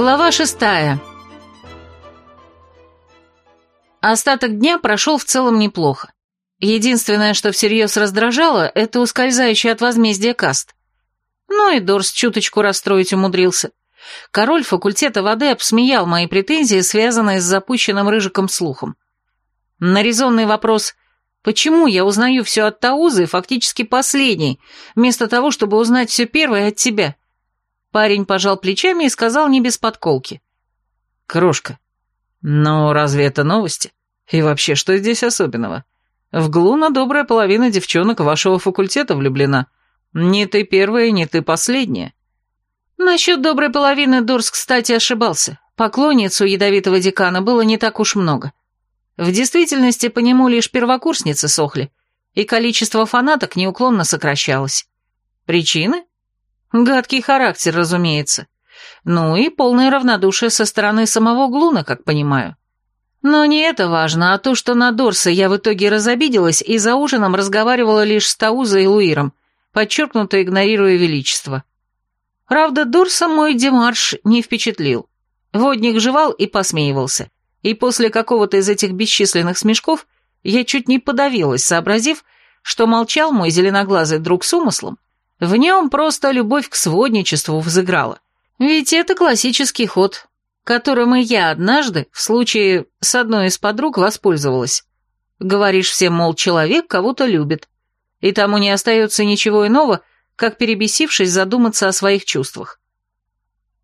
Глава шестая. Остаток дня прошел в целом неплохо. Единственное, что всерьез раздражало, это ускользающий от возмездия каст. Ну и Дорс чуточку расстроить умудрился. Король факультета воды обсмеял мои претензии, связанные с запущенным рыжиком слухом. На резонный вопрос «Почему я узнаю все от Таузы, фактически последний, вместо того, чтобы узнать все первое от тебя?» Парень пожал плечами и сказал не без подколки. «Крошка, ну разве это новости? И вообще, что здесь особенного? В Глуна добрая половина девчонок вашего факультета влюблена. Не ты первая, не ты последняя». Насчет доброй половины Дорс, кстати, ошибался. Поклонниц у ядовитого декана было не так уж много. В действительности по нему лишь первокурсницы сохли, и количество фанаток неуклонно сокращалось. Причины? Гадкий характер, разумеется. Ну и полное равнодушие со стороны самого Глуна, как понимаю. Но не это важно, а то, что на Дорса я в итоге разобиделась и за ужином разговаривала лишь с Таузой и Луиром, подчеркнуто игнорируя величество. Правда, Дорса мой демарш не впечатлил. Водник жевал и посмеивался. И после какого-то из этих бесчисленных смешков я чуть не подавилась, сообразив, что молчал мой зеленоглазый друг с умыслом, в нем просто любовь к сводничеству взыграла. Ведь это классический ход, которым и я однажды, в случае с одной из подруг, воспользовалась. Говоришь всем, мол, человек кого-то любит, и тому не остается ничего иного, как перебесившись задуматься о своих чувствах.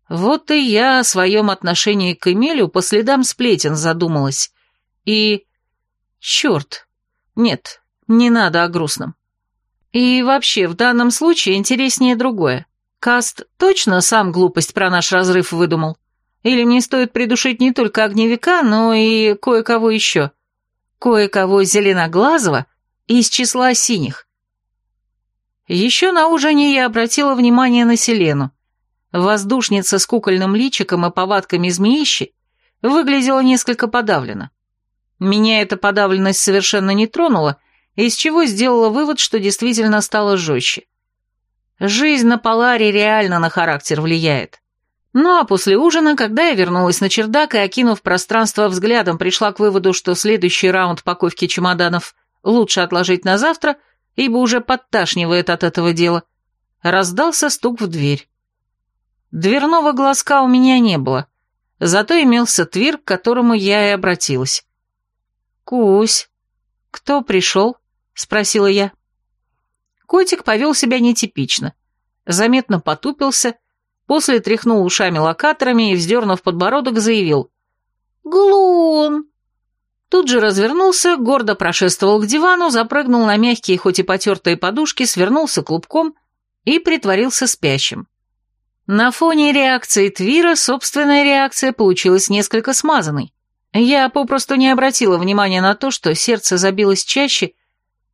Вот и я о своем отношении к Эмилю по следам сплетен задумалась. И... Черт. Нет, не надо о грустном. И вообще, в данном случае интереснее другое. Каст точно сам глупость про наш разрыв выдумал? Или мне стоит придушить не только огневика, но и кое-кого еще? Кое-кого зеленоглазого из числа синих. Еще на ужине я обратила внимание на Селену. Воздушница с кукольным личиком и повадками змеищи выглядела несколько подавлена. Меня эта подавленность совершенно не тронула, из чего сделала вывод, что действительно стало жестче. Жизнь на Поларе реально на характер влияет. Ну а после ужина, когда я вернулась на чердак и, окинув пространство взглядом, пришла к выводу, что следующий раунд паковки чемоданов лучше отложить на завтра, ибо уже подташнивает от этого дела, раздался стук в дверь. Дверного глазка у меня не было, зато имелся твир, к которому я и обратилась. «Кусь, кто пришел?» — спросила я. Котик повел себя нетипично. Заметно потупился, после тряхнул ушами-локаторами и, вздернув подбородок, заявил «Глун!». Тут же развернулся, гордо прошествовал к дивану, запрыгнул на мягкие, хоть и потертые подушки, свернулся клубком и притворился спящим. На фоне реакции Твира собственная реакция получилась несколько смазанной. Я попросту не обратила внимания на то, что сердце забилось чаще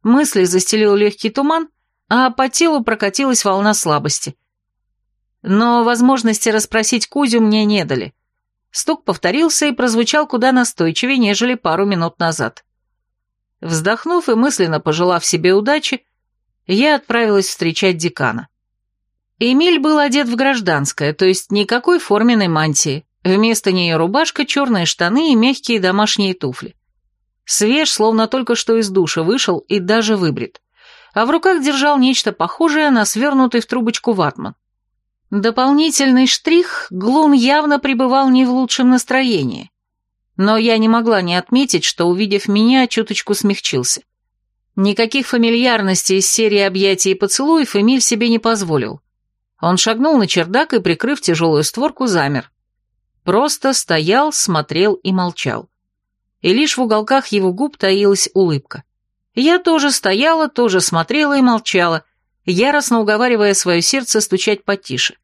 Мысли застелил легкий туман, а по телу прокатилась волна слабости. Но возможности расспросить Кузю мне не дали. Стук повторился и прозвучал куда настойчивее, нежели пару минут назад. Вздохнув и мысленно пожелав себе удачи, я отправилась встречать декана. Эмиль был одет в гражданское, то есть никакой форменной мантии. Вместо нее рубашка, черные штаны и мягкие домашние туфли. Свеж, словно только что из душа вышел и даже выбрит. А в руках держал нечто похожее на свернутый в трубочку ватман. Дополнительный штрих, Глун явно пребывал не в лучшем настроении. Но я не могла не отметить, что, увидев меня, чуточку смягчился. Никаких фамильярностей из серии объятий и поцелуев Эмиль себе не позволил. Он шагнул на чердак и, прикрыв тяжелую створку, замер. Просто стоял, смотрел и молчал и лишь в уголках его губ таилась улыбка. Я тоже стояла, тоже смотрела и молчала, яростно уговаривая свое сердце стучать потише.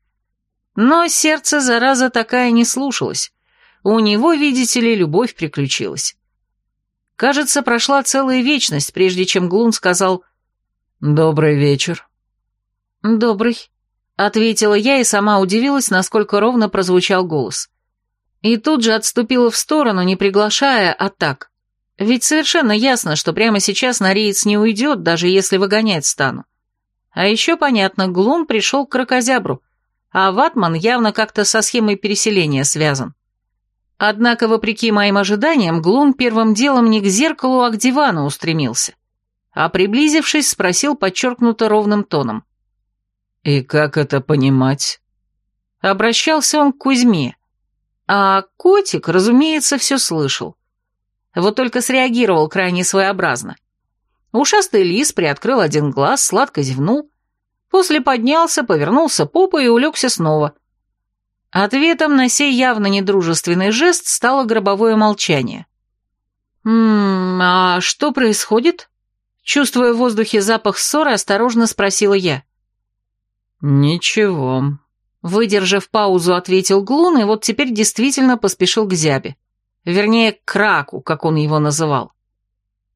Но сердце, зараза, такая не слушалось. У него, видите ли, любовь приключилась. Кажется, прошла целая вечность, прежде чем Глун сказал «Добрый вечер». «Добрый», — ответила я и сама удивилась, насколько ровно прозвучал голос. И тут же отступила в сторону, не приглашая, а так. Ведь совершенно ясно, что прямо сейчас Нориец не уйдет, даже если выгонять стану. А еще понятно, Глун пришел к крокозябру. а ватман явно как-то со схемой переселения связан. Однако, вопреки моим ожиданиям, Глун первым делом не к зеркалу, а к дивану устремился. А приблизившись, спросил подчеркнуто ровным тоном. «И как это понимать?» Обращался он к Кузьме. А котик, разумеется, все слышал. Вот только среагировал крайне своеобразно. Ушастый лис приоткрыл один глаз, сладко зевнул, после поднялся, повернулся попой и улегся снова. Ответом на сей явно недружественный жест стало гробовое молчание. «Ммм, а что происходит?» Чувствуя в воздухе запах ссоры, осторожно спросила я. «Ничего», — выдержав паузу, ответил Глун, и вот теперь действительно поспешил к зябе. Вернее, к краку, как он его называл.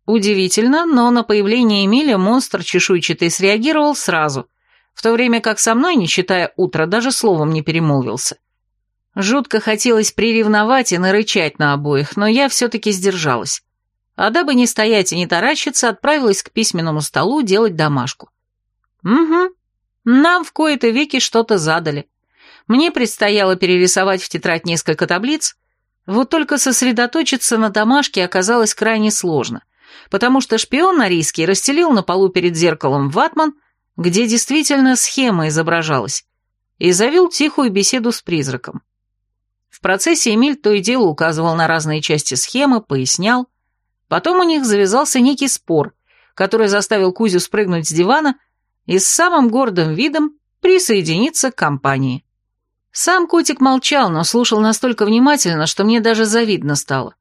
Удивительно, но на появление Эмиля монстр чешуйчатый среагировал сразу, в то время как со мной, не считая утра, даже словом не перемолвился. Жутко хотелось приревновать и нарычать на обоих, но я все-таки сдержалась. А дабы не стоять и не таращиться, отправилась к письменному столу делать домашку. Угу, нам в кои-то веки что-то задали. Мне предстояло перерисовать в тетрадь несколько таблиц, вот только сосредоточиться на домашке оказалось крайне сложно, потому что шпион арийский расстелил на полу перед зеркалом ватман, где действительно схема изображалась, и завел тихую беседу с призраком. В процессе Эмиль то и дело указывал на разные части схемы, пояснял. Потом у них завязался некий спор, который заставил Кузю спрыгнуть с дивана и с самым гордым видом присоединиться к компании. Сам котик молчал, но слушал настолько внимательно, что мне даже завидно стало.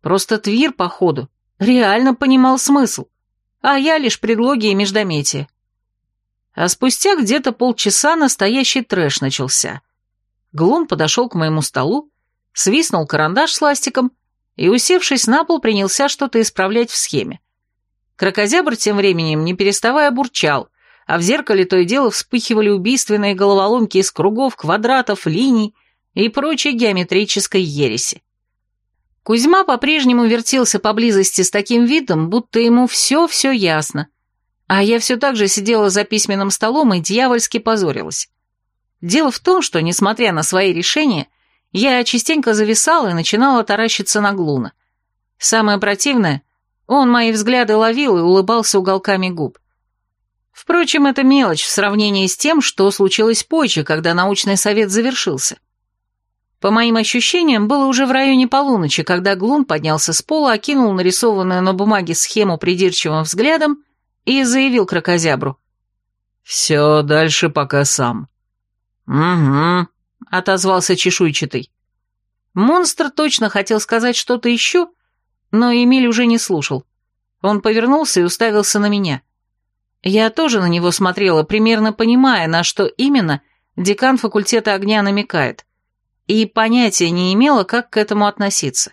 Просто Твир, походу, реально понимал смысл, а я лишь предлоги и междометия. А спустя где-то полчаса настоящий трэш начался. Глун подошел к моему столу, свистнул карандаш с ластиком и, усевшись на пол, принялся что-то исправлять в схеме. Крокозябр тем временем, не переставая, бурчал, а в зеркале то и дело вспыхивали убийственные головоломки из кругов, квадратов, линий и прочей геометрической ереси. Кузьма по-прежнему вертелся поблизости с таким видом, будто ему все-все ясно, а я все так же сидела за письменным столом и дьявольски позорилась. Дело в том, что, несмотря на свои решения, я частенько зависала и начинала таращиться на Глуна. Самое противное, он мои взгляды ловил и улыбался уголками губ. Впрочем, это мелочь в сравнении с тем, что случилось позже, когда научный совет завершился. По моим ощущениям, было уже в районе полуночи, когда Глун поднялся с пола, окинул нарисованную на бумаге схему придирчивым взглядом и заявил крокозябру. «Все, дальше пока сам». «Угу», — отозвался чешуйчатый. Монстр точно хотел сказать что-то еще, но Эмиль уже не слушал. Он повернулся и уставился на меня. Я тоже на него смотрела, примерно понимая, на что именно декан факультета огня намекает, и понятия не имела, как к этому относиться.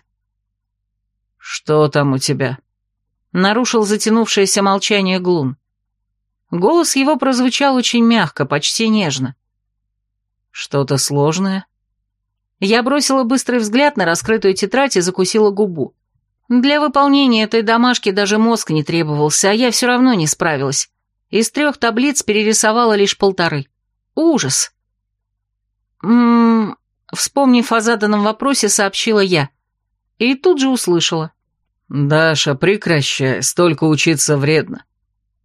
«Что там у тебя?» Нарушил затянувшееся молчание Глун. Голос его прозвучал очень мягко, почти нежно. «Что-то сложное?» Я бросила быстрый взгляд на раскрытую тетрадь и закусила губу. Для выполнения этой домашки даже мозг не требовался, а я все равно не справилась. Из трех таблиц перерисовала лишь полторы. Ужас. Ммм, вспомнив о заданном вопросе, сообщила я. И тут же услышала. «Даша, прекращай, столько учиться вредно».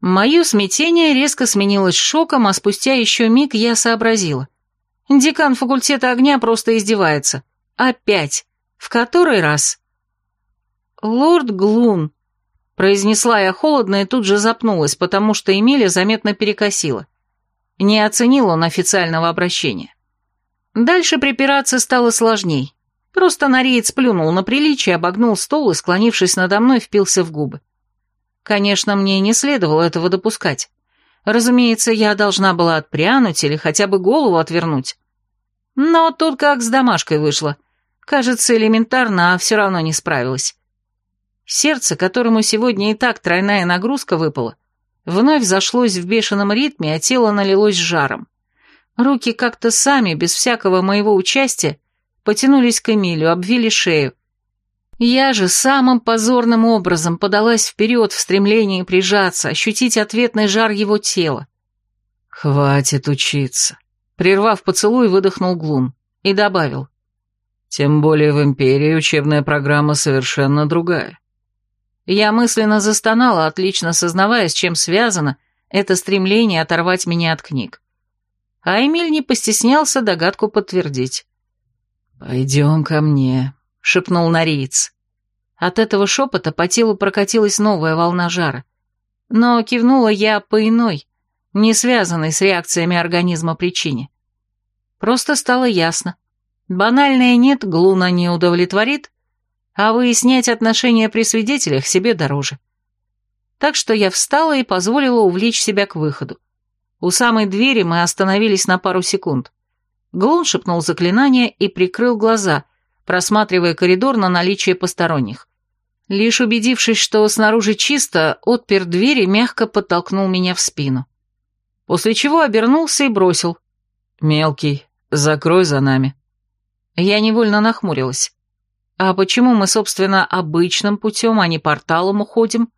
Мое смятение резко сменилось шоком, а спустя еще миг я сообразила. Декан факультета огня просто издевается. Опять. В который раз? «Лорд Глун», Произнесла я холодно и тут же запнулась, потому что Эмиля заметно перекосила. Не оценил он официального обращения. Дальше припираться стало сложней. Просто Нориец плюнул на приличие, обогнул стол и, склонившись надо мной, впился в губы. Конечно, мне не следовало этого допускать. Разумеется, я должна была отпрянуть или хотя бы голову отвернуть. Но тут как с домашкой вышло. Кажется, элементарно, а все равно не справилась. Сердце, которому сегодня и так тройная нагрузка выпала, вновь зашлось в бешеном ритме, а тело налилось жаром. Руки как-то сами, без всякого моего участия, потянулись к Эмилю, обвили шею. Я же самым позорным образом подалась вперед в стремлении прижаться, ощутить ответный жар его тела. «Хватит учиться», Прервав поцелуй, выдохнул Глун и добавил. Тем более в Империи учебная программа совершенно другая. Я мысленно застонала, отлично сознавая, с чем связано это стремление оторвать меня от книг. А Эмиль не постеснялся догадку подтвердить. «Пойдем ко мне», — шепнул Нориец. От этого шепота по телу прокатилась новая волна жара. Но кивнула я по иной, не связанной с реакциями организма причине. Просто стало ясно. Банальное «нет» Глуна не удовлетворит, а выяснять отношения при свидетелях себе дороже. Так что я встала и позволила увлечь себя к выходу. У самой двери мы остановились на пару секунд. Глун шепнул заклинание и прикрыл глаза, просматривая коридор на наличие посторонних. Лишь убедившись, что снаружи чисто, отпер дверь и мягко подтолкнул меня в спину. После чего обернулся и бросил. «Мелкий, закрой за нами». Я невольно нахмурилась. А почему мы, собственно, обычным путем, а не порталом уходим?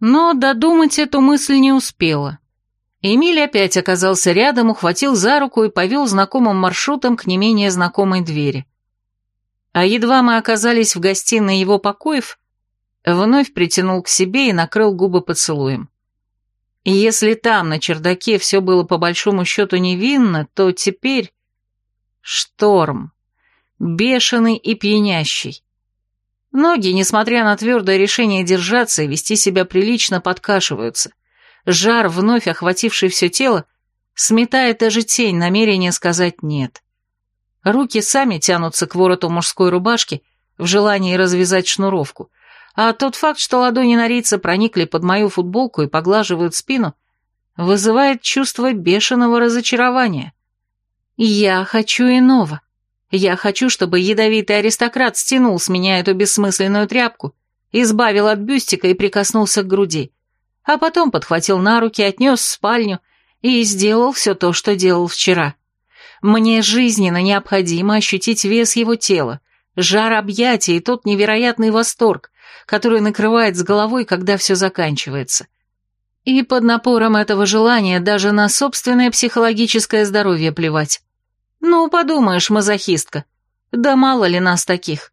Но додумать эту мысль не успела. Эмиль опять оказался рядом, ухватил за руку и повел знакомым маршрутом к не менее знакомой двери. А едва мы оказались в гостиной его покоев, вновь притянул к себе и накрыл губы поцелуем. И если там, на чердаке, все было по большому счету невинно, то теперь... Шторм бешеный и пьянящий. Ноги, несмотря на твердое решение держаться и вести себя прилично, подкашиваются. Жар, вновь охвативший все тело, сметает даже тень намерения сказать «нет». Руки сами тянутся к вороту мужской рубашки в желании развязать шнуровку, а тот факт, что ладони Норица проникли под мою футболку и поглаживают спину, вызывает чувство бешеного разочарования. Я хочу иного. Я хочу, чтобы ядовитый аристократ стянул с меня эту бессмысленную тряпку, избавил от бюстика и прикоснулся к груди, а потом подхватил на руки, отнес в спальню и сделал все то, что делал вчера. Мне жизненно необходимо ощутить вес его тела, жар объятий и тот невероятный восторг, который накрывает с головой, когда все заканчивается. И под напором этого желания даже на собственное психологическое здоровье плевать. Ну, подумаешь, мазохистка. Да мало ли нас таких.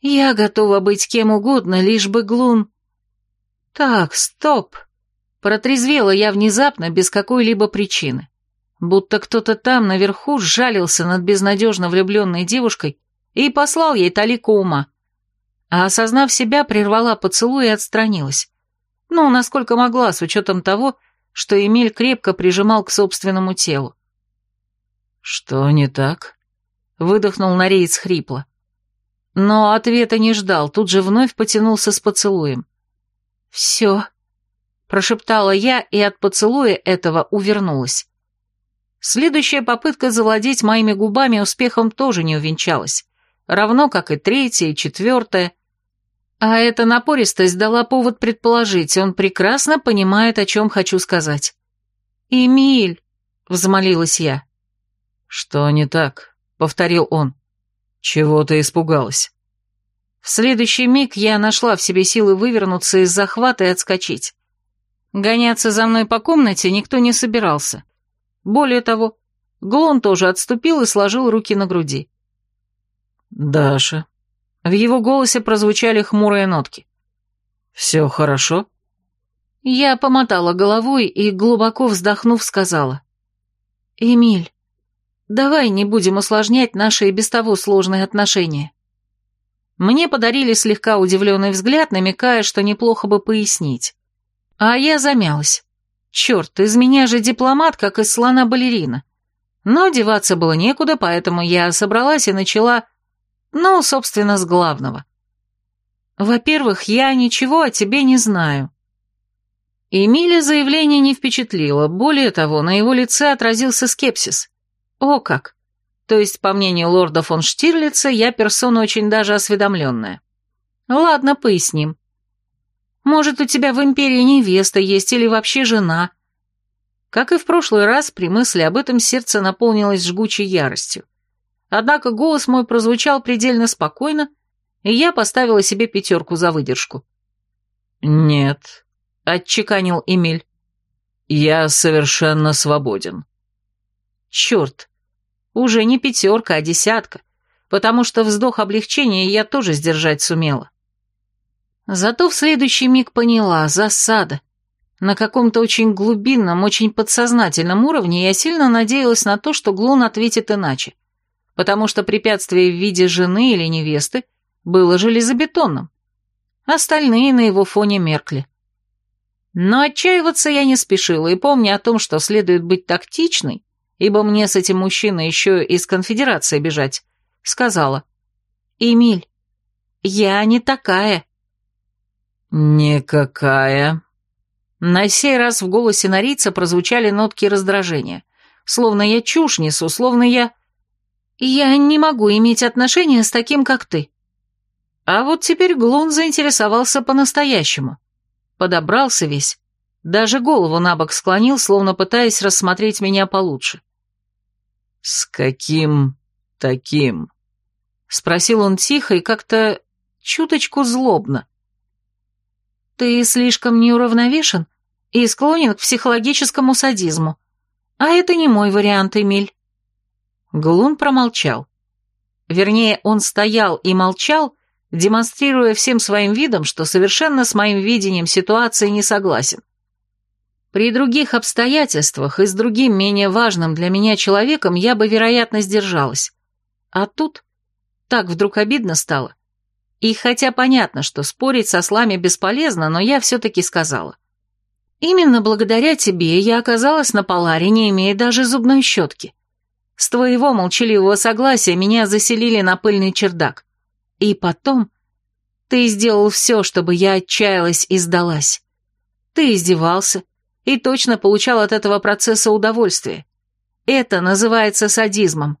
Я готова быть кем угодно, лишь бы Глун... Так, стоп. Протрезвела я внезапно, без какой-либо причины. Будто кто-то там, наверху, сжалился над безнадежно влюбленной девушкой и послал ей талику ума. А осознав себя, прервала поцелуй и отстранилась. Ну, насколько могла, с учетом того, что Эмиль крепко прижимал к собственному телу. «Что не так?» — выдохнул Нореец хрипло. Но ответа не ждал, тут же вновь потянулся с поцелуем. «Все», — прошептала я и от поцелуя этого увернулась. Следующая попытка завладеть моими губами успехом тоже не увенчалась, равно как и третья и четвертая. А эта напористость дала повод предположить, он прекрасно понимает, о чем хочу сказать. «Эмиль», — взмолилась я, — «Что не так?» — повторил он. «Чего ты испугалась?» В следующий миг я нашла в себе силы вывернуться из захвата и отскочить. Гоняться за мной по комнате никто не собирался. Более того, Глон тоже отступил и сложил руки на груди. «Даша». В его голосе прозвучали хмурые нотки. «Все хорошо?» Я помотала головой и, глубоко вздохнув, сказала. «Эмиль, Давай не будем усложнять наши и без того сложные отношения. Мне подарили слегка удивленный взгляд, намекая, что неплохо бы пояснить. А я замялась. Черт, из меня же дипломат, как из слона балерина. Но деваться было некуда, поэтому я собралась и начала, ну, собственно, с главного. Во-первых, я ничего о тебе не знаю. Эмиля заявление не впечатлило, более того, на его лице отразился скепсис. О как! То есть, по мнению лорда фон Штирлица, я персона очень даже осведомленная. Ладно, поясним. Может, у тебя в империи невеста есть или вообще жена? Как и в прошлый раз, при мысли об этом сердце наполнилось жгучей яростью. Однако голос мой прозвучал предельно спокойно, и я поставила себе пятерку за выдержку. «Нет», — отчеканил Эмиль. «Я совершенно свободен». Черт, уже не пятерка, а десятка, потому что вздох облегчения я тоже сдержать сумела. Зато в следующий миг поняла, засада. На каком-то очень глубинном, очень подсознательном уровне я сильно надеялась на то, что Глун ответит иначе, потому что препятствие в виде жены или невесты было железобетонным. Остальные на его фоне меркли. Но отчаиваться я не спешила, и помня о том, что следует быть тактичной, ибо мне с этим мужчиной еще из конфедерации бежать, сказала, «Эмиль, я не такая». «Никакая». На сей раз в голосе Норица прозвучали нотки раздражения. Словно я чушь несу, словно я... Я не могу иметь отношения с таким, как ты. А вот теперь Глун заинтересовался по-настоящему. Подобрался весь. Даже голову на бок склонил, словно пытаясь рассмотреть меня получше. «С каким таким?» Спросил он тихо и как-то чуточку злобно. Ты слишком неуравновешен и склонен к психологическому садизму. А это не мой вариант, Эмиль. Глун промолчал. Вернее, он стоял и молчал, демонстрируя всем своим видом, что совершенно с моим видением ситуации не согласен. При других обстоятельствах и с другим менее важным для меня человеком я бы, вероятно, сдержалась. А тут так вдруг обидно стало. И хотя понятно, что спорить со слами бесполезно, но я все-таки сказала. Именно благодаря тебе я оказалась на Поларе, не имея даже зубной щетки. С твоего молчаливого согласия меня заселили на пыльный чердак. И потом ты сделал все, чтобы я отчаялась и сдалась. Ты издевался и точно получал от этого процесса удовольствие. Это называется садизмом.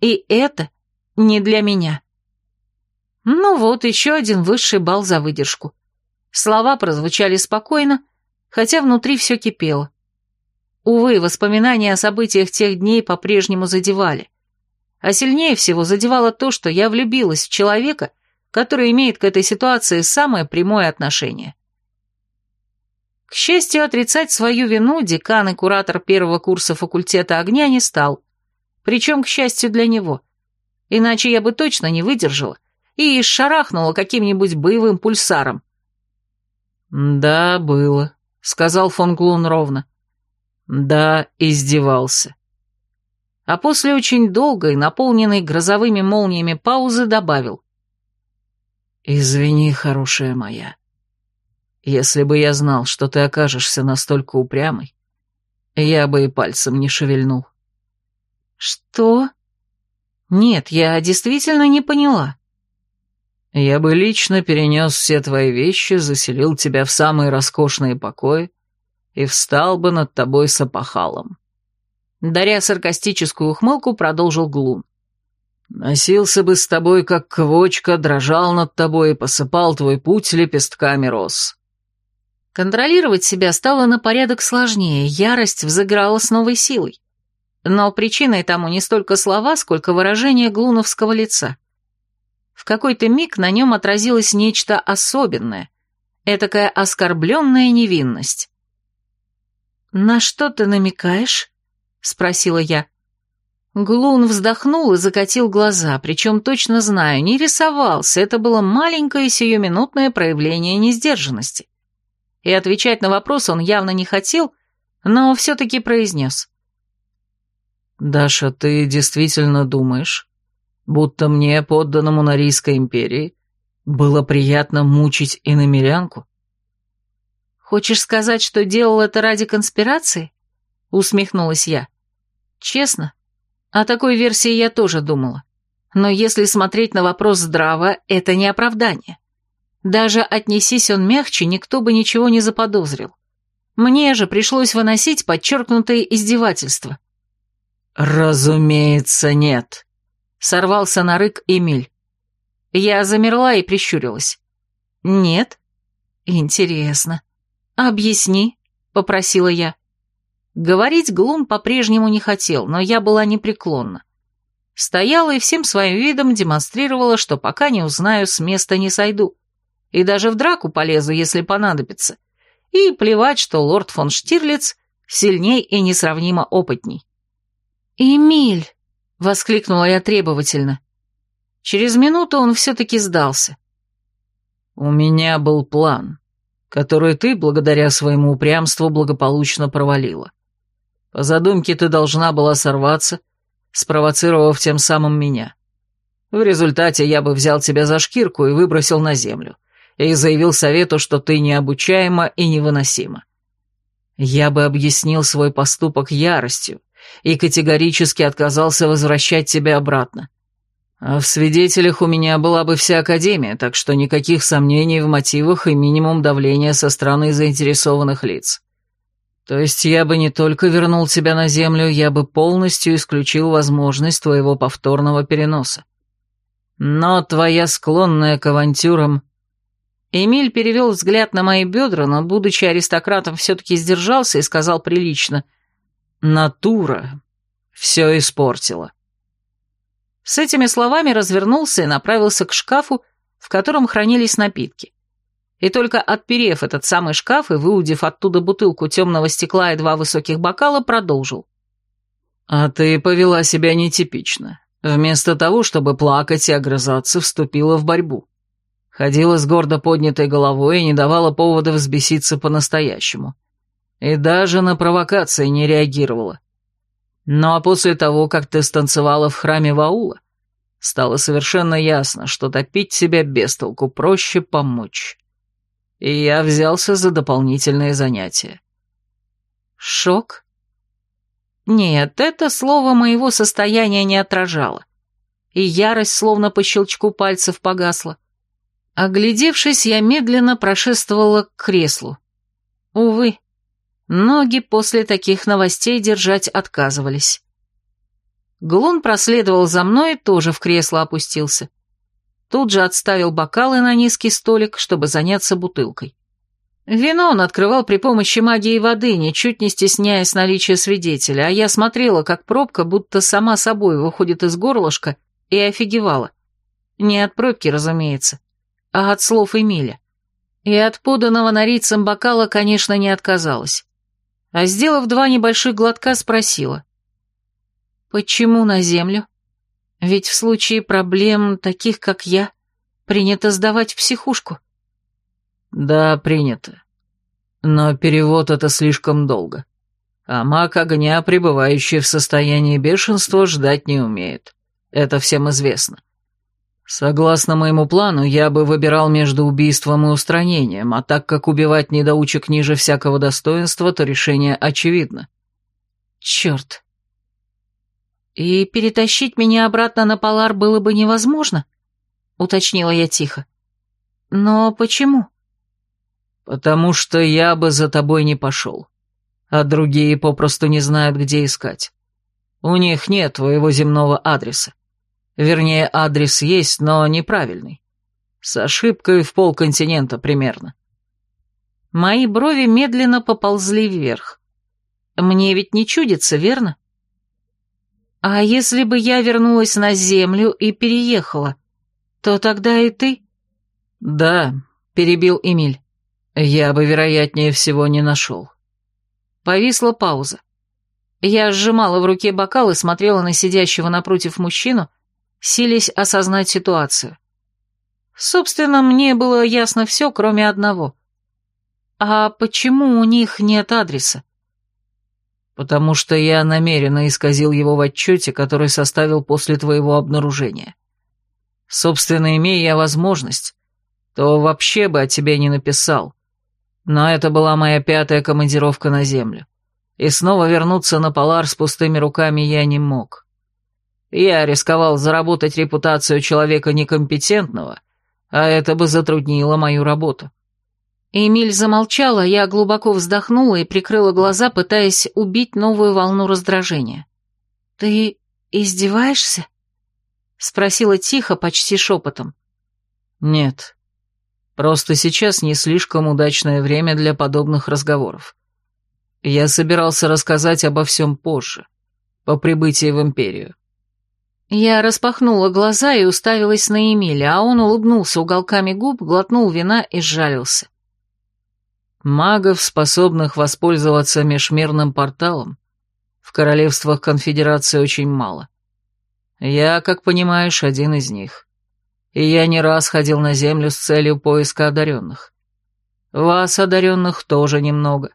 И это не для меня. Ну вот, еще один высший балл за выдержку. Слова прозвучали спокойно, хотя внутри все кипело. Увы, воспоминания о событиях тех дней по-прежнему задевали. А сильнее всего задевало то, что я влюбилась в человека, который имеет к этой ситуации самое прямое отношение. К счастью, отрицать свою вину декан и куратор первого курса факультета огня не стал. Причем, к счастью для него. Иначе я бы точно не выдержала и шарахнула каким-нибудь боевым пульсаром. «Да, было», — сказал фон Глун ровно. «Да, издевался». А после очень долгой, наполненной грозовыми молниями паузы добавил. «Извини, хорошая моя. Если бы я знал, что ты окажешься настолько упрямой, я бы и пальцем не шевельнул». «Что?» «Нет, я действительно не поняла». Я бы лично перенес все твои вещи, заселил тебя в самые роскошные покои и встал бы над тобой с опахалом. Даря саркастическую ухмылку, продолжил Глун. Носился бы с тобой, как квочка, дрожал над тобой и посыпал твой путь лепестками роз. Контролировать себя стало на порядок сложнее, ярость взыграла с новой силой. Но причиной тому не столько слова, сколько выражение глуновского лица. В какой-то миг на нем отразилось нечто особенное, этакая оскорбленная невинность. «На что ты намекаешь?» — спросила я. Глун вздохнул и закатил глаза, причем точно знаю, не рисовался, это было маленькое сиюминутное проявление несдержанности. И отвечать на вопрос он явно не хотел, но все-таки произнес. «Даша, ты действительно думаешь, будто мне, подданному Норийской империи, было приятно мучить иномерянку. «Хочешь сказать, что делал это ради конспирации?» — усмехнулась я. «Честно, о такой версии я тоже думала. Но если смотреть на вопрос здраво, это не оправдание. Даже отнесись он мягче, никто бы ничего не заподозрил. Мне же пришлось выносить подчеркнутое издевательство». «Разумеется, нет», Сорвался на рык Эмиль. Я замерла и прищурилась. «Нет?» «Интересно. Объясни», — попросила я. Говорить Глум по-прежнему не хотел, но я была непреклонна. Стояла и всем своим видом демонстрировала, что пока не узнаю, с места не сойду. И даже в драку полезу, если понадобится. И плевать, что лорд фон Штирлиц сильней и несравнимо опытней. «Эмиль!» — воскликнула я требовательно. Через минуту он все-таки сдался. «У меня был план, который ты, благодаря своему упрямству, благополучно провалила. По задумке ты должна была сорваться, спровоцировав тем самым меня. В результате я бы взял тебя за шкирку и выбросил на землю, и заявил совету, что ты необучаема и невыносима. Я бы объяснил свой поступок яростью и категорически отказался возвращать тебя обратно. А в свидетелях у меня была бы вся Академия, так что никаких сомнений в мотивах и минимум давления со стороны заинтересованных лиц. То есть я бы не только вернул тебя на Землю, я бы полностью исключил возможность твоего повторного переноса. Но твоя склонная к авантюрам... Эмиль перевел взгляд на мои бедра, но, будучи аристократом, все-таки сдержался и сказал прилично. «Натура все испортила». С этими словами развернулся и направился к шкафу, в котором хранились напитки. И только отперев этот самый шкаф и выудив оттуда бутылку темного стекла и два высоких бокала, продолжил. «А ты повела себя нетипично. Вместо того, чтобы плакать и огрызаться, вступила в борьбу. Ходила с гордо поднятой головой и не давала повода взбеситься по-настоящему. И даже на провокации не реагировала. Ну а после того, как ты станцевала в храме Ваула, стало совершенно ясно, что топить себя без толку проще помочь. И я взялся за дополнительные занятия. Шок? Нет, это слово моего состояния не отражало. И ярость словно по щелчку пальцев погасла. Оглядевшись, я медленно прошествовала к креслу. Увы, Ноги после таких новостей держать отказывались. Глун проследовал за мной и тоже в кресло опустился. Тут же отставил бокалы на низкий столик, чтобы заняться бутылкой. Вино он открывал при помощи магии воды, ничуть не стесняясь наличия свидетеля, а я смотрела, как пробка будто сама собой выходит из горлышка, и офигевала. Не от пробки, разумеется, а от слов Эмиля. И от поданного нарицам бокала, конечно, не отказалась а, сделав два небольших глотка, спросила. «Почему на землю? Ведь в случае проблем, таких как я, принято сдавать в психушку». «Да, принято. Но перевод это слишком долго. А маг огня, пребывающий в состоянии бешенства, ждать не умеет. Это всем известно. Согласно моему плану, я бы выбирал между убийством и устранением, а так как убивать недоучек ниже всякого достоинства, то решение очевидно. Черт. И перетащить меня обратно на Полар было бы невозможно, уточнила я тихо. Но почему? Потому что я бы за тобой не пошел, а другие попросту не знают, где искать. У них нет твоего земного адреса. Вернее, адрес есть, но неправильный. С ошибкой в полконтинента примерно. Мои брови медленно поползли вверх. Мне ведь не чудится, верно? А если бы я вернулась на землю и переехала, то тогда и ты? Да, перебил Эмиль. Я бы, вероятнее всего, не нашел. Повисла пауза. Я сжимала в руке бокал и смотрела на сидящего напротив мужчину, сились осознать ситуацию. Собственно, мне было ясно все, кроме одного. А почему у них нет адреса? Потому что я намеренно исказил его в отчете, который составил после твоего обнаружения. Собственно, имея я возможность, то вообще бы о тебе не написал. Но это была моя пятая командировка на Землю. И снова вернуться на Полар с пустыми руками я не мог. Я рисковал заработать репутацию человека некомпетентного, а это бы затруднило мою работу». Эмиль замолчала, я глубоко вздохнула и прикрыла глаза, пытаясь убить новую волну раздражения. «Ты издеваешься?» — спросила тихо, почти шепотом. «Нет. Просто сейчас не слишком удачное время для подобных разговоров. Я собирался рассказать обо всем позже, по прибытии в Империю. Я распахнула глаза и уставилась на Эмиля, а он улыбнулся уголками губ, глотнул вина и сжалился. Магов, способных воспользоваться межмерным порталом, В королевствах конфедерации очень мало. Я, как понимаешь, один из них. И я не раз ходил на землю с целью поиска одаренных. Вас, одаренных, тоже немного.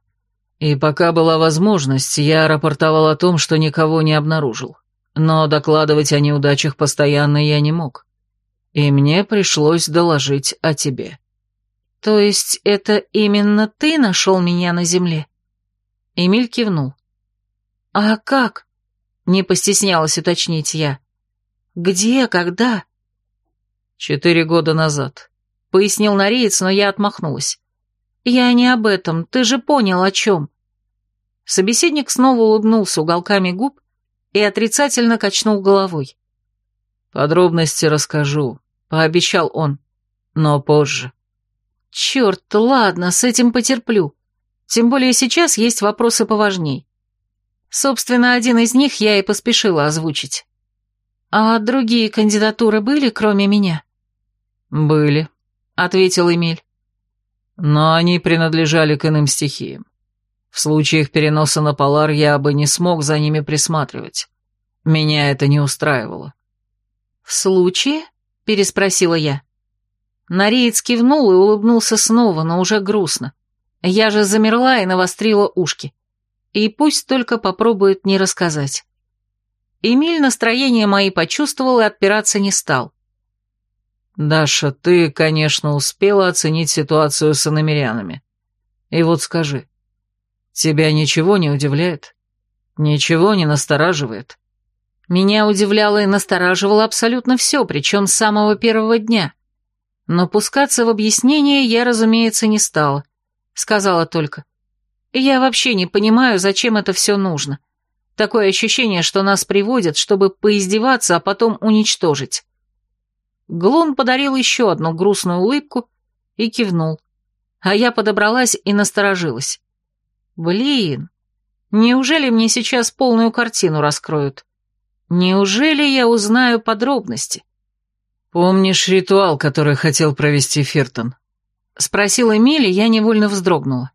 И пока была возможность, я рапортовал о том, что никого не обнаружил. Но докладывать о неудачах постоянно я не мог. И мне пришлось доложить о тебе. То есть это именно ты нашел меня на земле? Эмиль кивнул. А как? Не постеснялась уточнить я. Где, когда? Четыре года назад. Пояснил Нореец, но я отмахнулась. Я не об этом, ты же понял, о чем. Собеседник снова улыбнулся уголками губ и отрицательно качнул головой. «Подробности расскажу», — пообещал он, — «но позже». «Черт, ладно, с этим потерплю. Тем более сейчас есть вопросы поважней. Собственно, один из них я и поспешила озвучить. А другие кандидатуры были, кроме меня?» «Были», — ответил Эмиль. «Но они принадлежали к иным стихиям. В случае их переноса на Полар я бы не смог за ними присматривать. Меня это не устраивало. «В случае?» — переспросила я. Нареец кивнул и улыбнулся снова, но уже грустно. Я же замерла и навострила ушки. И пусть только попробует не рассказать. Эмиль настроение мои почувствовал и отпираться не стал. «Даша, ты, конечно, успела оценить ситуацию с иномерянами. И вот скажи, Тебя ничего не удивляет? Ничего не настораживает? Меня удивляло и настораживало абсолютно все, причем с самого первого дня. Но пускаться в объяснение я, разумеется, не стала. Сказала только. Я вообще не понимаю, зачем это все нужно. Такое ощущение, что нас приводят, чтобы поиздеваться, а потом уничтожить. Глун подарил еще одну грустную улыбку и кивнул. А я подобралась и насторожилась. Блин, неужели мне сейчас полную картину раскроют? Неужели я узнаю подробности? Помнишь ритуал, который хотел провести Фиртон? Спросил Эмили, я невольно вздрогнула.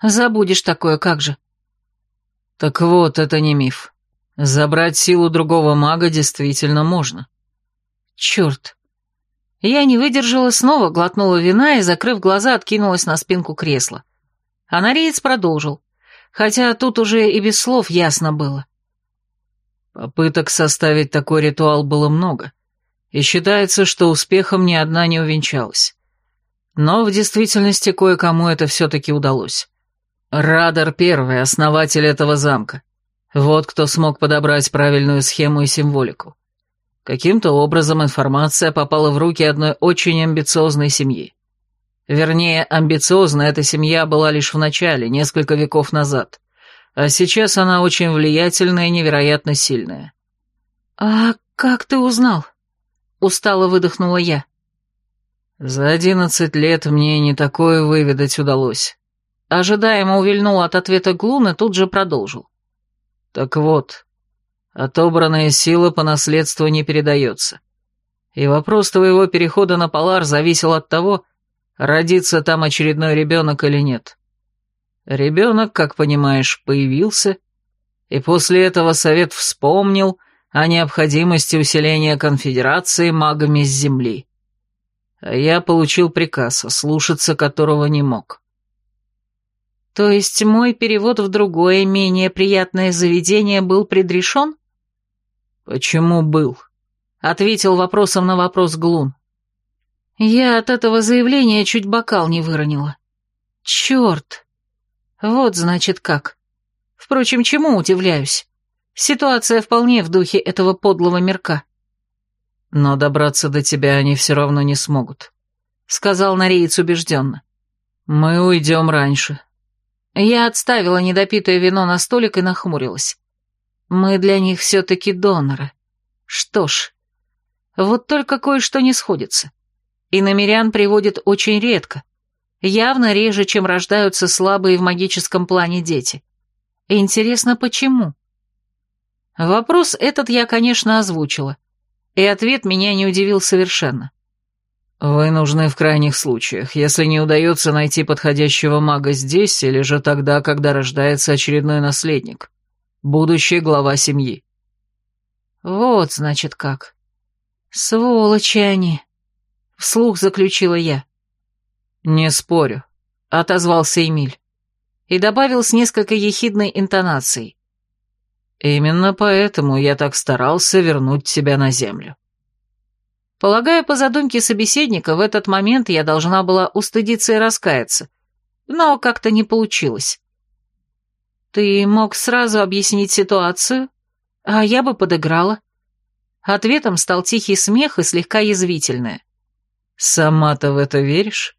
Забудешь такое, как же? Так вот, это не миф. Забрать силу другого мага действительно можно. Черт. Я не выдержала, снова глотнула вина и, закрыв глаза, откинулась на спинку кресла. А Нориец продолжил, хотя тут уже и без слов ясно было. Попыток составить такой ритуал было много, и считается, что успехом ни одна не увенчалась. Но в действительности кое-кому это все-таки удалось. Радар первый, основатель этого замка. Вот кто смог подобрать правильную схему и символику. Каким-то образом информация попала в руки одной очень амбициозной семьи. Вернее, амбициозна эта семья была лишь в начале, несколько веков назад. А сейчас она очень влиятельная и невероятно сильная. «А как ты узнал?» — устало выдохнула я. За одиннадцать лет мне не такое выведать удалось. Ожидаемо увильнул от ответа Глун и тут же продолжил. Так вот, отобранная сила по наследству не передается. И вопрос твоего перехода на Полар зависел от того, родится там очередной ребенок или нет. Ребенок, как понимаешь, появился, и после этого совет вспомнил о необходимости усиления конфедерации магами с земли. А я получил приказ, слушаться которого не мог. То есть мой перевод в другое, менее приятное заведение был предрешен? Почему был? Ответил вопросом на вопрос Глун. Я от этого заявления чуть бокал не выронила. Черт! Вот значит как. Впрочем, чему удивляюсь? Ситуация вполне в духе этого подлого мирка. Но добраться до тебя они все равно не смогут, — сказал Нореец убежденно. Мы уйдем раньше. Я отставила недопитое вино на столик и нахмурилась. Мы для них все-таки доноры. Что ж, вот только кое-что не сходится. И намерян приводят очень редко, явно реже, чем рождаются слабые в магическом плане дети. Интересно, почему? Вопрос этот я, конечно, озвучила, и ответ меня не удивил совершенно. «Вы нужны в крайних случаях, если не удается найти подходящего мага здесь или же тогда, когда рождается очередной наследник», будущий глава семьи. Вот, значит, как. Сволочи они, вслух заключила я. Не спорю, отозвался Эмиль и добавил с несколько ехидной интонацией. Именно поэтому я так старался вернуть тебя на землю. Полагаю, по задумке собеседника, в этот момент я должна была устыдиться и раскаяться, но как-то не получилось. Ты мог сразу объяснить ситуацию, а я бы подыграла. Ответом стал тихий смех и слегка язвительное. «Сама-то в это веришь?»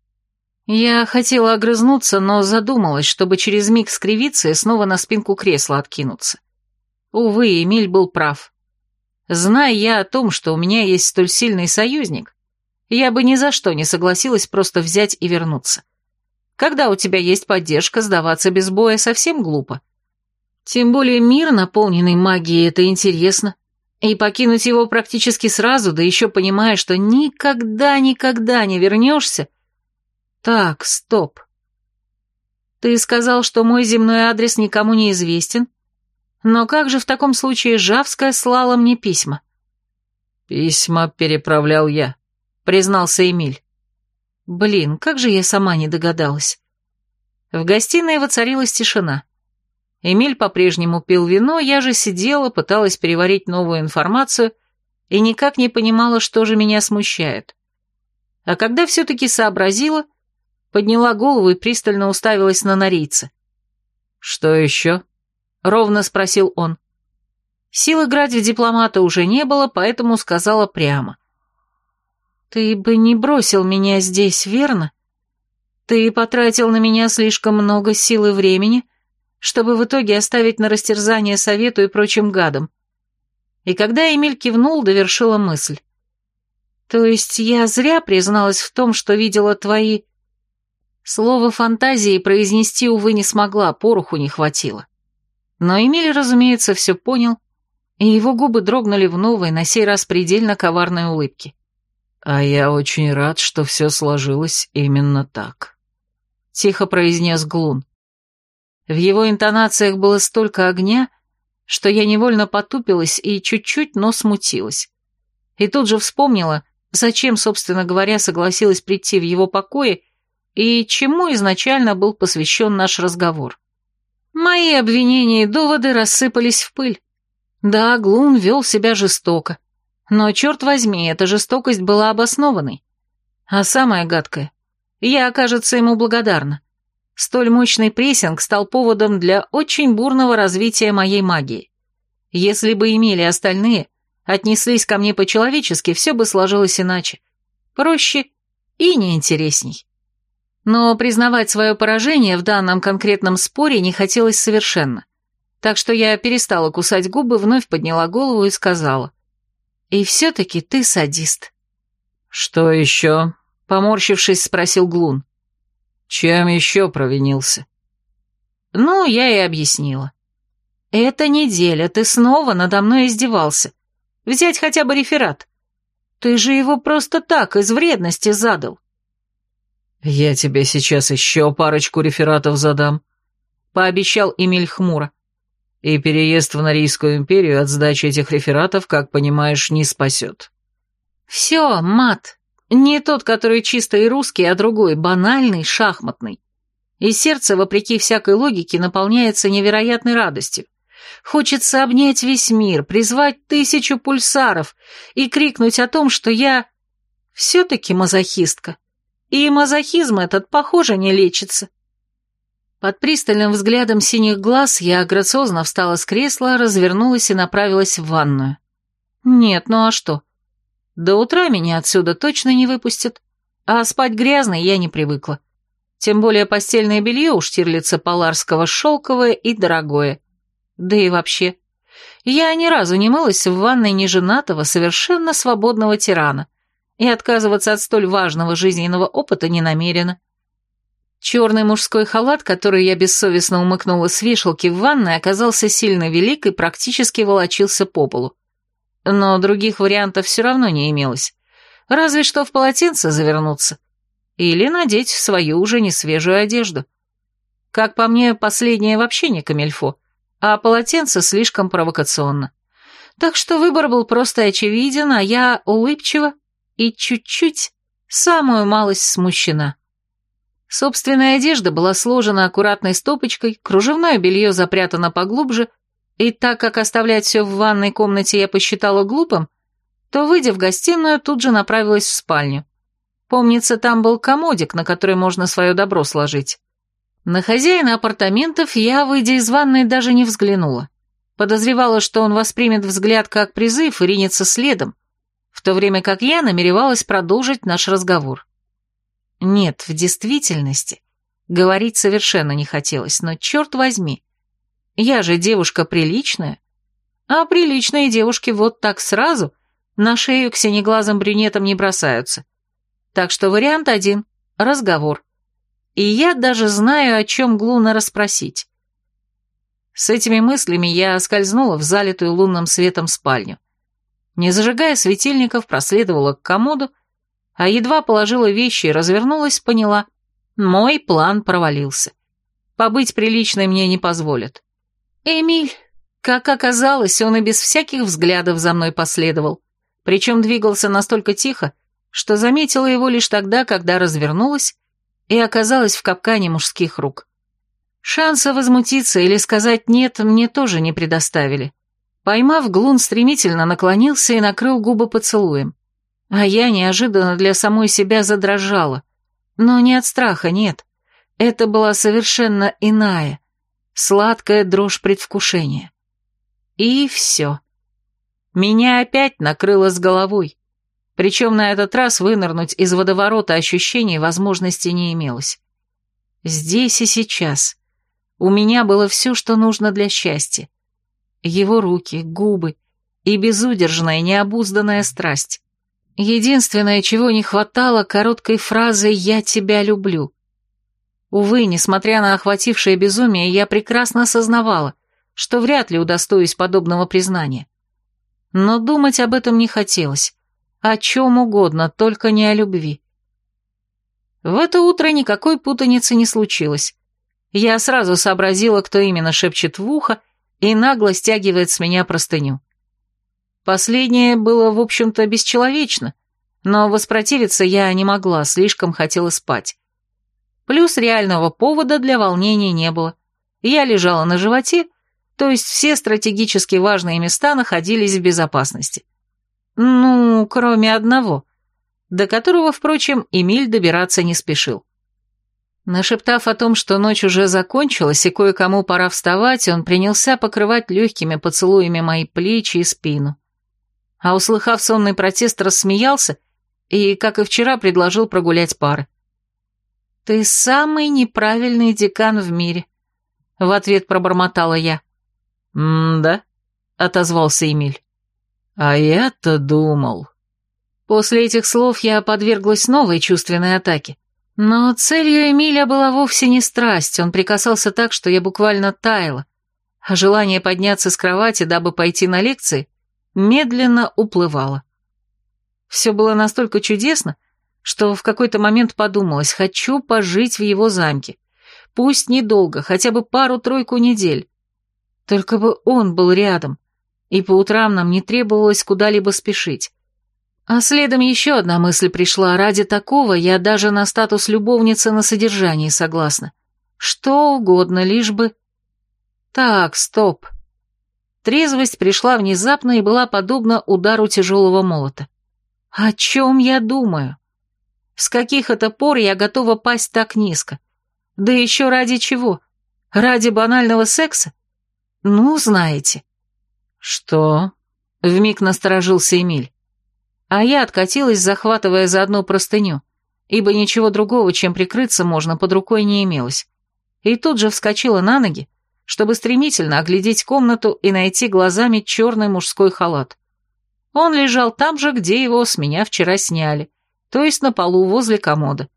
Я хотела огрызнуться, но задумалась, чтобы через миг скривиться и снова на спинку кресла откинуться. Увы, Эмиль был прав. Зная я о том, что у меня есть столь сильный союзник, я бы ни за что не согласилась просто взять и вернуться. Когда у тебя есть поддержка, сдаваться без боя совсем глупо. Тем более мир, наполненный магией, это интересно. И покинуть его практически сразу, да еще понимая, что никогда-никогда не вернешься. Так, стоп. Ты сказал, что мой земной адрес никому не известен, но как же в таком случае Жавская слала мне письма? Письма переправлял я, признался Эмиль. Блин, как же я сама не догадалась. В гостиной воцарилась тишина. Эмиль по-прежнему пил вино, я же сидела, пыталась переварить новую информацию и никак не понимала, что же меня смущает. А когда все-таки сообразила, подняла голову и пристально уставилась на норийца. «Что еще?» — ровно спросил он. Сил играть в дипломата уже не было, поэтому сказала прямо. «Ты бы не бросил меня здесь, верно? Ты потратил на меня слишком много сил и времени, чтобы в итоге оставить на растерзание совету и прочим гадам». И когда Эмиль кивнул, довершила мысль. «То есть я зря призналась в том, что видела твои...» Слово «фантазии» произнести, увы, не смогла, пороху не хватило. Но Эмиль, разумеется, все понял, и его губы дрогнули в новой, на сей раз предельно коварной улыбке. «А я очень рад, что все сложилось именно так», — тихо произнес Глун. В его интонациях было столько огня, что я невольно потупилась и чуть-чуть, но смутилась. И тут же вспомнила, зачем, собственно говоря, согласилась прийти в его покое и чему изначально был посвящен наш разговор. Мои обвинения и доводы рассыпались в пыль. Да, Глун вел себя жестоко. Но, черт возьми, эта жестокость была обоснованной. А самое гадкое, я, кажется, ему благодарна. Столь мощный прессинг стал поводом для очень бурного развития моей магии. Если бы имели остальные, отнеслись ко мне по-человечески, все бы сложилось иначе. Проще и неинтересней. Но признавать свое поражение в данном конкретном споре не хотелось совершенно. Так что я перестала кусать губы, вновь подняла голову и сказала. «И все-таки ты садист». «Что еще?» — поморщившись, спросил Глун. «Чем еще провинился?» «Ну, я и объяснила. Эта неделя ты снова надо мной издевался. Взять хотя бы реферат. Ты же его просто так, из вредности задал. «Я тебе сейчас еще парочку рефератов задам», — пообещал Эмиль хмуро. «И переезд в Норийскую империю от сдачи этих рефератов, как понимаешь, не спасет». «Все, мат. Не тот, который чистый русский, а другой, банальный, шахматный. И сердце, вопреки всякой логике, наполняется невероятной радостью. Хочется обнять весь мир, призвать тысячу пульсаров и крикнуть о том, что я все-таки мазохистка. И мазохизм этот, похоже, не лечится. Под пристальным взглядом синих глаз я грациозно встала с кресла, развернулась и направилась в ванную. Нет, ну а что? До утра меня отсюда точно не выпустят, а спать грязной я не привыкла. Тем более постельное белье у Штирлица Поларского шелковое и дорогое. Да и вообще, я ни разу не мылась в ванной неженатого, совершенно свободного тирана и отказываться от столь важного жизненного опыта не намерена. Черный мужской халат, который я бессовестно умыкнула с вешалки в ванной, оказался сильно велик и практически волочился по полу. Но других вариантов все равно не имелось. Разве что в полотенце завернуться. Или надеть свою уже не свежую одежду. Как по мне, последнее вообще не камельфо. а полотенце слишком провокационно. Так что выбор был просто очевиден, а я улыбчива и чуть-чуть, самую малость смущена. Собственная одежда была сложена аккуратной стопочкой, кружевное белье запрятано поглубже, и так как оставлять все в ванной комнате я посчитала глупым, то, выйдя в гостиную, тут же направилась в спальню. Помнится, там был комодик, на который можно свое добро сложить. На хозяина апартаментов я, выйдя из ванной, даже не взглянула. Подозревала, что он воспримет взгляд как призыв и ринется следом, в то время как я намеревалась продолжить наш разговор. Нет, в действительности говорить совершенно не хотелось, но черт возьми, я же девушка приличная, а приличные девушки вот так сразу на шею к синеглазым брюнетам не бросаются. Так что вариант один — разговор. И я даже знаю, о чем Глуна расспросить. С этими мыслями я скользнула в залитую лунным светом спальню. Не зажигая светильников, проследовала к комоду а едва положила вещи и развернулась, поняла. Мой план провалился. Побыть приличной мне не позволят. Эмиль, как оказалось, он и без всяких взглядов за мной последовал. Причем двигался настолько тихо, что заметила его лишь тогда, когда развернулась и оказалась в капкане мужских рук. Шанса возмутиться или сказать «нет» мне тоже не предоставили. Поймав, Глун стремительно наклонился и накрыл губы поцелуем. А я неожиданно для самой себя задрожала. Но не от страха, нет. Это была совершенно иная, сладкая дрожь предвкушения. И все. Меня опять накрыло с головой. Причем на этот раз вынырнуть из водоворота ощущений возможности не имелось. Здесь и сейчас. У меня было все, что нужно для счастья. Его руки, губы и безудержная, необузданная страсть. Единственное, чего не хватало, короткой фразы «я тебя люблю». Увы, несмотря на охватившее безумие, я прекрасно осознавала, что вряд ли удостоюсь подобного признания. Но думать об этом не хотелось. О чем угодно, только не о любви. В это утро никакой путаницы не случилось. Я сразу сообразила, кто именно шепчет в ухо и нагло стягивает с меня простыню. Последнее было, в общем-то, бесчеловечно, но воспротивиться я не могла, слишком хотела спать. Плюс реального повода для волнения не было. Я лежала на животе, то есть все стратегически важные места находились в безопасности. Ну, кроме одного, до которого, впрочем, Эмиль добираться не спешил. Нашептав о том, что ночь уже закончилась и кое-кому пора вставать, он принялся покрывать легкими поцелуями мои плечи и спину а услыхав сонный протест, рассмеялся и, как и вчера, предложил прогулять пары. «Ты самый неправильный декан в мире», — в ответ пробормотала я. «М-да», — отозвался Эмиль. «А я-то думал». После этих слов я подверглась новой чувственной атаке. Но целью Эмиля была вовсе не страсть, он прикасался так, что я буквально таяла, а желание подняться с кровати, дабы пойти на лекции, медленно уплывала. Все было настолько чудесно, что в какой-то момент подумалось, хочу пожить в его замке. Пусть недолго, хотя бы пару-тройку недель. Только бы он был рядом, и по утрам нам не требовалось куда-либо спешить. А следом еще одна мысль пришла. Ради такого я даже на статус любовницы на содержании согласна. Что угодно, лишь бы... Так, стоп. Трезвость пришла внезапно и была подобна удару тяжелого молота. О чем я думаю? С каких это пор я готова пасть так низко? Да еще ради чего? Ради банального секса? Ну, знаете. Что? Вмиг насторожился Эмиль. А я откатилась, захватывая заодно простыню, ибо ничего другого, чем прикрыться можно, под рукой не имелось. И тут же вскочила на ноги, чтобы стремительно оглядеть комнату и найти глазами черный мужской халат. Он лежал там же, где его с меня вчера сняли, то есть на полу возле комода.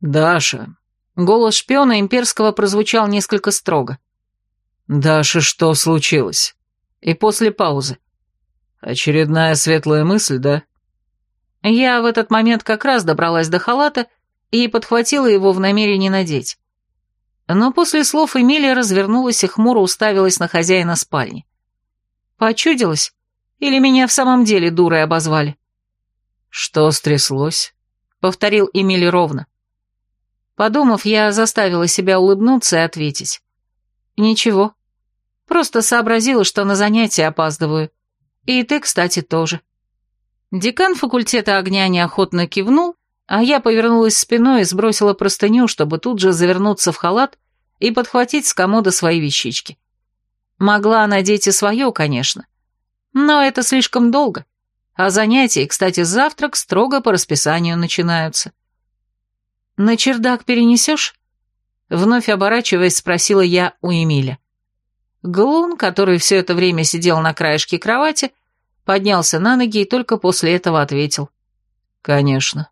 «Даша!» Голос шпиона имперского прозвучал несколько строго. «Даша, что случилось?» И после паузы. «Очередная светлая мысль, да?» Я в этот момент как раз добралась до халата и подхватила его в намерении надеть. Но после слов Эмилия развернулась и хмуро уставилась на хозяина спальни. Почудилась? Или меня в самом деле дурой обозвали? «Что стряслось?» — повторил Эмили ровно. Подумав, я заставила себя улыбнуться и ответить. «Ничего. Просто сообразила, что на занятия опаздываю. И ты, кстати, тоже». Декан факультета огня неохотно кивнул, а я повернулась спиной и сбросила простыню, чтобы тут же завернуться в халат и подхватить с комода свои вещички. Могла надеть и свое, конечно. Но это слишком долго. А занятия, кстати, завтрак строго по расписанию начинаются. «На чердак перенесешь?» Вновь оборачиваясь, спросила я у Эмиля. Глун, который все это время сидел на краешке кровати, поднялся на ноги и только после этого ответил. «Конечно».